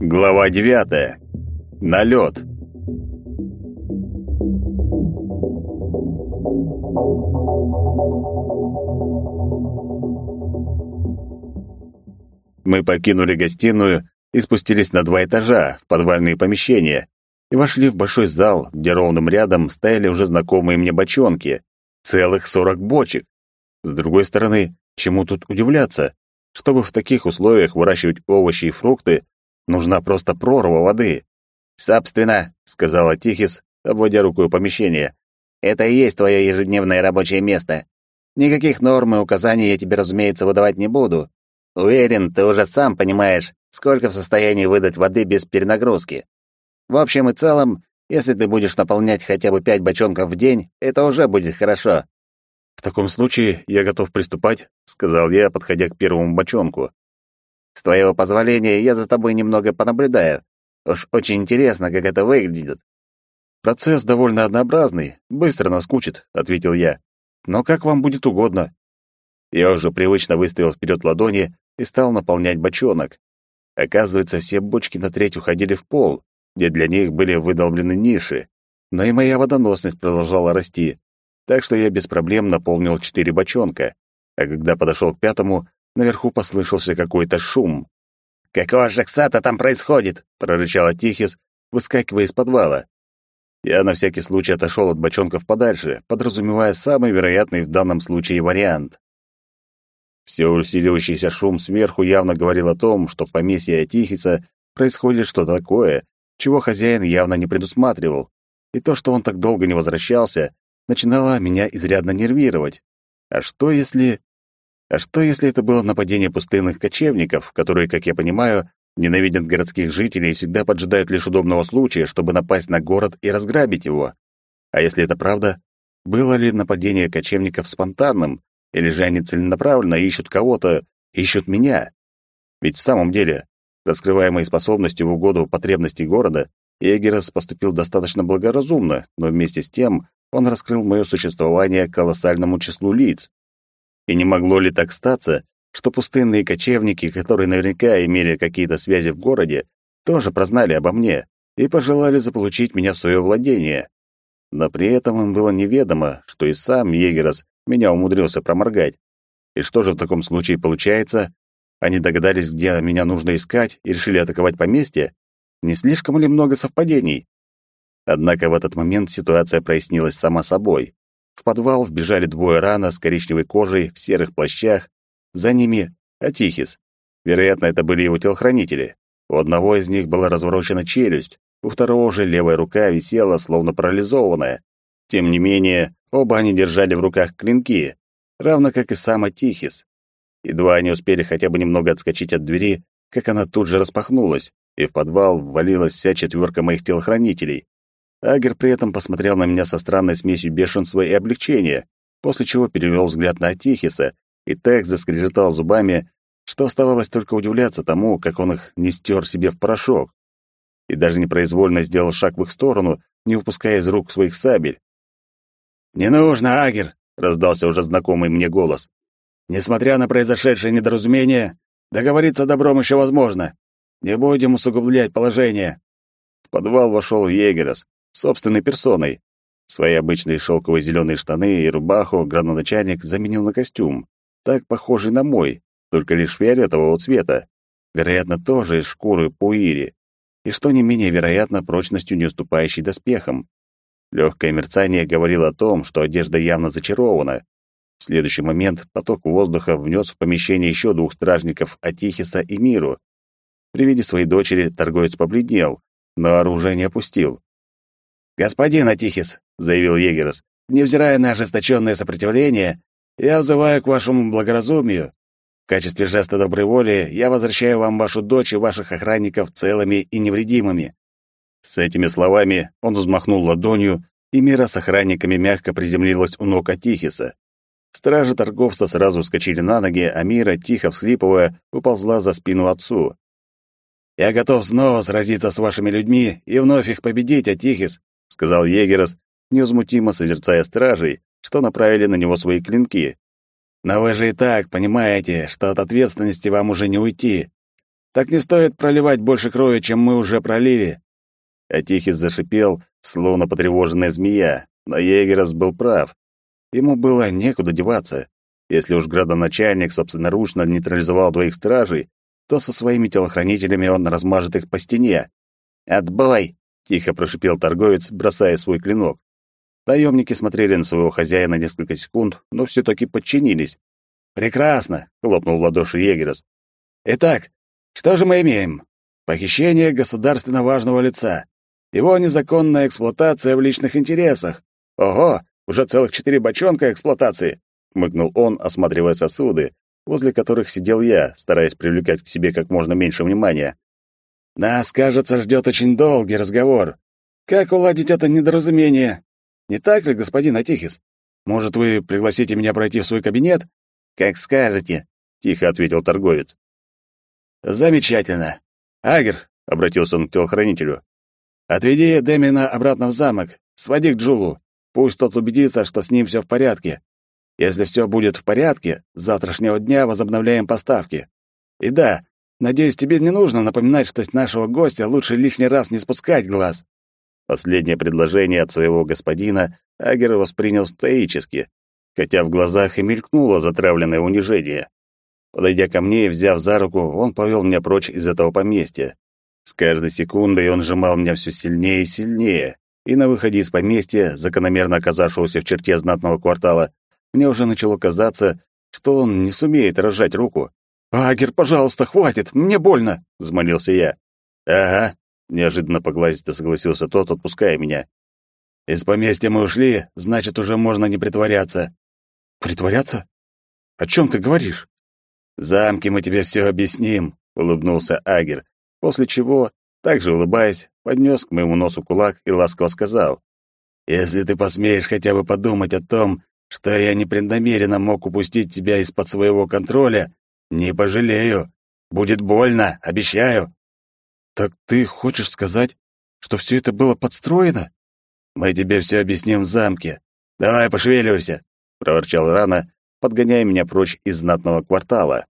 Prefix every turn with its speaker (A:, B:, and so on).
A: Глава девятая. Налет. Мы покинули гостиную и спустились на два этажа, в подвальные помещения, и вошли в большой зал, где ровным рядом стояли уже знакомые мне бочонки. Целых сорок бочек. С другой стороны, чему тут удивляться? Чтобы в таких условиях выращивать овощи и фрукты, нужна просто прорва воды. «Собственно», — сказала Тихис, обводя рукой помещение, «это и есть твое ежедневное рабочее место. Никаких норм и указаний я тебе, разумеется, выдавать не буду. Уверен, ты уже сам понимаешь, сколько в состоянии выдать воды без перенагрузки. В общем и целом, если ты будешь наполнять хотя бы пять бочонков в день, это уже будет хорошо. В таком случае я готов приступать, сказал я, подходя к первому бочонку. С твоего позволения, я за тобой немного понаблюдаю. Уж очень интересно, как это выглядит. Процесс довольно однообразный, быстро наскучит, ответил я. Но как вам будет угодно. Я уже привычно выставил вперед ладони и стал наполнять бочонок. Оказывается, все бочки на треть уходили в пол, где для них были выдолблены ниши. Но и моя водоносность продолжала расти, так что я без проблем наполнил четыре бочонка. А когда подошел к пятому, наверху послышался какой-то шум. «Какого же ксата там происходит?» — прорычала Тихис, выскакивая из подвала. Я на всякий случай отошел от бочонков подальше, подразумевая самый вероятный в данном случае вариант. Все усиливающийся шум сверху явно говорил о том, что в поместье Тихиса происходит что-то такое, чего хозяин явно не предусматривал. И то, что он так долго не возвращался, начинало меня изрядно нервировать. А что если... А что если это было нападение пустынных кочевников, которые, как я понимаю, ненавидят городских жителей и всегда поджидают лишь удобного случая, чтобы напасть на город и разграбить его? А если это правда, было ли нападение кочевников спонтанным, или же они целенаправленно ищут кого-то, ищут меня? Ведь в самом деле, Раскрывая способности в угоду потребностей города, Егерос поступил достаточно благоразумно, но вместе с тем он раскрыл мое существование колоссальному числу лиц. И не могло ли так статься, что пустынные кочевники, которые наверняка имели какие-то связи в городе, тоже прознали обо мне и пожелали заполучить меня в свое владение. Но при этом им было неведомо, что и сам Егерос меня умудрился проморгать. И что же в таком случае получается? Они догадались, где меня нужно искать, и решили атаковать поместье? Не слишком ли много совпадений? Однако в этот момент ситуация прояснилась сама собой. В подвал вбежали двое рана с коричневой кожей в серых плащах. За ними Атихис. Вероятно, это были его телохранители. У одного из них была разворочена челюсть, у второго же левая рука висела, словно парализованная. Тем не менее, оба они держали в руках клинки, равно как и сам Атихис. Едва они успели хотя бы немного отскочить от двери, как она тут же распахнулась, и в подвал ввалилась вся четверка моих телохранителей. Агер при этом посмотрел на меня со странной смесью бешенства и облегчения, после чего перевел взгляд на Атихиса и так заскрежетал зубами, что оставалось только удивляться тому, как он их не стер себе в порошок. И даже непроизвольно сделал шаг в их сторону, не упуская из рук своих сабель. «Не нужно, Агер!» — раздался уже знакомый мне голос. Несмотря на произошедшее недоразумение, договориться добром еще возможно. Не будем усугублять положение. В подвал вошел Егерос, собственной персоной. Свои обычные шелковые зеленые штаны и рубаху градоначальник заменил на костюм, так похожий на мой, только лишь фиолетового цвета. Вероятно, тоже из шкуры пуири. И что не менее вероятно, прочностью не уступающей доспехам. Легкое мерцание говорило о том, что одежда явно зачарована, в следующий момент поток воздуха внес в помещение еще двух стражников Атихиса и Миру. При виде своей дочери торговец побледнел, но оружие не опустил. «Господин Атихис», — заявил Егерос, «невзирая на ожесточенное сопротивление, я взываю к вашему благоразумию. В качестве жеста доброй воли я возвращаю вам вашу дочь и ваших охранников целыми и невредимыми». С этими словами он взмахнул ладонью, и Мира с охранниками мягко приземлилась у ног Атихиса. Стражи торговца сразу вскочили на ноги, а Мира, тихо всхлипывая, уползла за спину отцу. «Я готов снова сразиться с вашими людьми и вновь их победить, Атихис», — сказал Егерос, невозмутимо созерцая стражей, что направили на него свои клинки. «Но вы же и так понимаете, что от ответственности вам уже не уйти. Так не стоит проливать больше крови, чем мы уже пролили». А Тихис зашипел, словно потревоженная змея, но Егерас был прав. Ему было некуда деваться. Если уж градоначальник собственноручно нейтрализовал двоих стражей, то со своими телохранителями он размажет их по стене. «Отбой!» — тихо прошипел торговец, бросая свой клинок. Наемники смотрели на своего хозяина несколько секунд, но все таки подчинились. «Прекрасно!» — хлопнул в ладоши Егерос. «Итак, что же мы имеем? Похищение государственно важного лица. Его незаконная эксплуатация в личных интересах. Ого, уже целых четыре бочонка эксплуатации!» — хмыкнул он, осматривая сосуды, возле которых сидел я, стараясь привлекать к себе как можно меньше внимания. «Нас, кажется, ждет очень долгий разговор. Как уладить это недоразумение? Не так ли, господин Атихис? Может, вы пригласите меня пройти в свой кабинет? Как скажете, тихо ответил торговец. Замечательно. Агер, обратился он к телохранителю. Отведи Демина обратно в замок, своди к Джулу. Пусть тот убедится, что с ним все в порядке. Если все будет в порядке, с завтрашнего дня возобновляем поставки. И да, надеюсь, тебе не нужно напоминать, что с нашего гостя лучше лишний раз не спускать глаз. Последнее предложение от своего господина Агер воспринял стоически, хотя в глазах и мелькнуло затравленное унижение. Подойдя ко мне и взяв за руку, он повел меня прочь из этого поместья. С каждой секундой он сжимал меня все сильнее и сильнее, и на выходе из поместья, закономерно оказавшегося в черте знатного квартала, мне уже начало казаться, что он не сумеет разжать руку. «Агер, пожалуйста, хватит, мне больно!» — взмолился я. «Ага, Неожиданно поглазисто согласился тот, отпуская меня. «Из поместья мы ушли, значит, уже можно не притворяться». «Притворяться? О чем ты говоришь?» «В замке мы тебе все объясним», — улыбнулся Агер, после чего, также улыбаясь, поднес к моему носу кулак и ласково сказал. «Если ты посмеешь хотя бы подумать о том, что я непреднамеренно мог упустить тебя из-под своего контроля, не пожалею. Будет больно, обещаю». «Так ты хочешь сказать, что все это было подстроено?» «Мы тебе все объясним в замке. Давай, пошевеливайся!» — проворчал Рана, подгоняя меня прочь из знатного квартала.